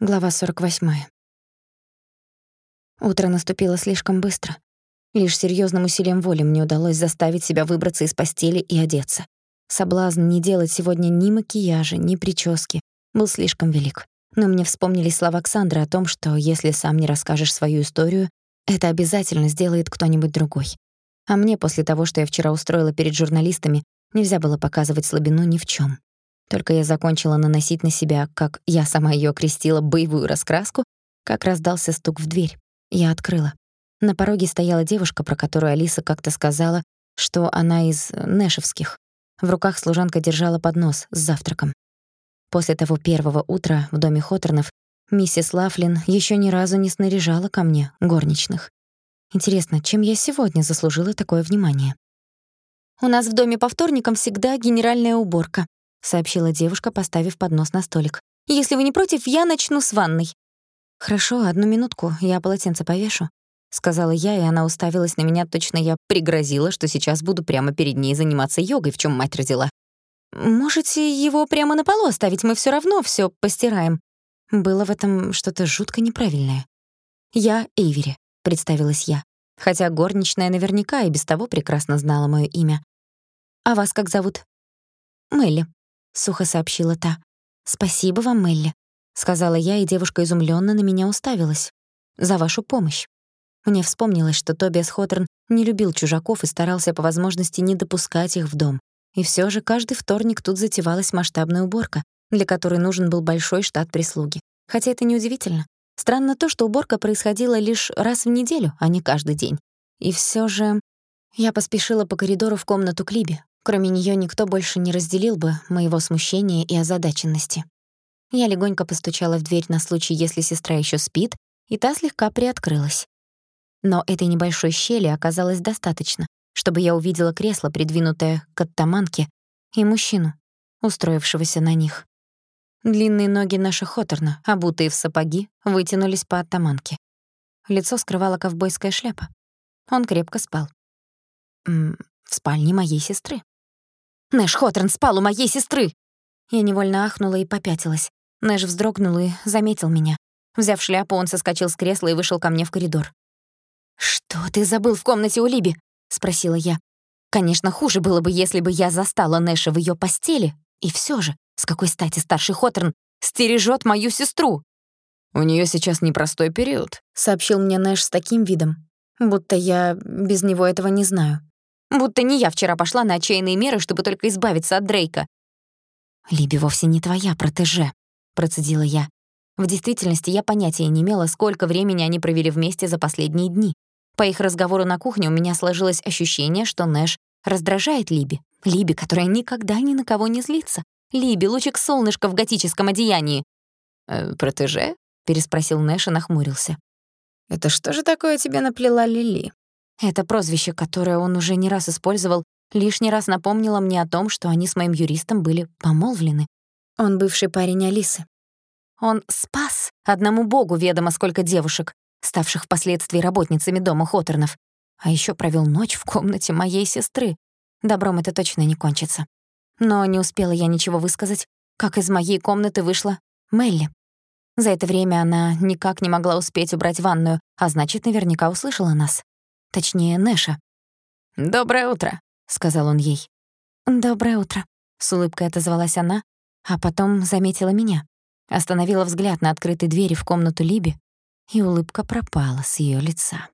Глава 48. Утро наступило слишком быстро. Лишь серьёзным усилием воли мне удалось заставить себя выбраться из постели и одеться. Соблазн не делать сегодня ни макияжа, ни прически был слишком велик. Но мне вспомнились слова Оксандры о том, что если сам не расскажешь свою историю, это обязательно сделает кто-нибудь другой. А мне после того, что я вчера устроила перед журналистами, нельзя было показывать слабину ни в чём. Только я закончила наносить на себя, как я сама её крестила, боевую раскраску, как раздался стук в дверь. Я открыла. На пороге стояла девушка, про которую Алиса как-то сказала, что она из Нэшевских. В руках служанка держала поднос с завтраком. После того первого утра в доме Хоторнов миссис Лафлин ещё ни разу не снаряжала ко мне горничных. Интересно, чем я сегодня заслужила такое внимание? «У нас в доме по вторникам всегда генеральная уборка», — сообщила девушка, поставив поднос на столик. «Если вы не против, я начну с ванной». «Хорошо, одну минутку, я полотенце повешу», — сказала я, и она уставилась на меня, точно я пригрозила, что сейчас буду прямо перед ней заниматься йогой, в чем мать родила. «Можете его прямо на полу оставить, мы все равно все постираем». Было в этом что-то жутко неправильное. «Я Эйвери», — представилась я, хотя горничная наверняка и без того прекрасно знала моё имя. «А вас как зовут?» «Мелли», сухо сообщила та. Спасибо вам, Мелли, сказала я, и девушка изумлённо на меня уставилась. За вашу помощь. Мне вспомнилось, что Тобиас Хоторн не любил чужаков и старался по возможности не допускать их в дом. И всё же каждый вторник тут затевалась масштабная уборка, для которой нужен был большой штат прислуги. Хотя это неудивительно. Странно то, что уборка происходила лишь раз в неделю, а не каждый день. И всё же я поспешила по коридору в комнату к Либе, Кроме неё никто больше не разделил бы моего смущения и озадаченности. Я легонько постучала в дверь на случай, если сестра ещё спит, и та слегка приоткрылась. Но этой небольшой щели оказалось достаточно, чтобы я увидела кресло, придвинутое к оттаманке, и мужчину, устроившегося на них. Длинные ноги наших Хоторна, обутые в сапоги, вытянулись по оттаманке. Лицо скрывала ковбойская шляпа. Он крепко спал. В спальне моей сестры. Нэш Хоторн спал у моей сестры!» Я невольно ахнула и попятилась. Нэш вздрогнул и заметил меня. Взяв шляпу, он соскочил с кресла и вышел ко мне в коридор. «Что ты забыл в комнате у Либи?» — спросила я. Конечно, хуже было бы, если бы я застала Нэша в её постели. И всё же, с какой стати старший Хоторн стережёт мою сестру? «У неё сейчас непростой период», — сообщил мне Нэш с таким видом, будто я без него этого не знаю. Будто не я вчера пошла на отчаянные меры, чтобы только избавиться от Дрейка. «Либи вовсе не твоя протеже», — процедила я. В действительности я понятия не имела, сколько времени они провели вместе за последние дни. По их разговору на кухне у меня сложилось ощущение, что Нэш раздражает Либи. Либи, которая никогда ни на кого не злится. Либи, лучик солнышка в готическом одеянии. «Э, «Протеже?» — переспросил Нэш и нахмурился. «Это что же такое тебе наплела Лили?» Это прозвище, которое он уже не раз использовал, лишний раз напомнило мне о том, что они с моим юристом были помолвлены. Он бывший парень Алисы. Он спас одному богу ведомо сколько девушек, ставших впоследствии работницами дома Хоторнов, а ещё провёл ночь в комнате моей сестры. Добром это точно не кончится. Но не успела я ничего высказать, как из моей комнаты вышла Мелли. За это время она никак не могла успеть убрать ванную, а значит, наверняка услышала нас. Точнее, Нэша. «Доброе утро», — сказал он ей. «Доброе утро», — с улыбкой отозвалась она, а потом заметила меня. Остановила взгляд на открытой двери в комнату Либи, и улыбка пропала с её лица.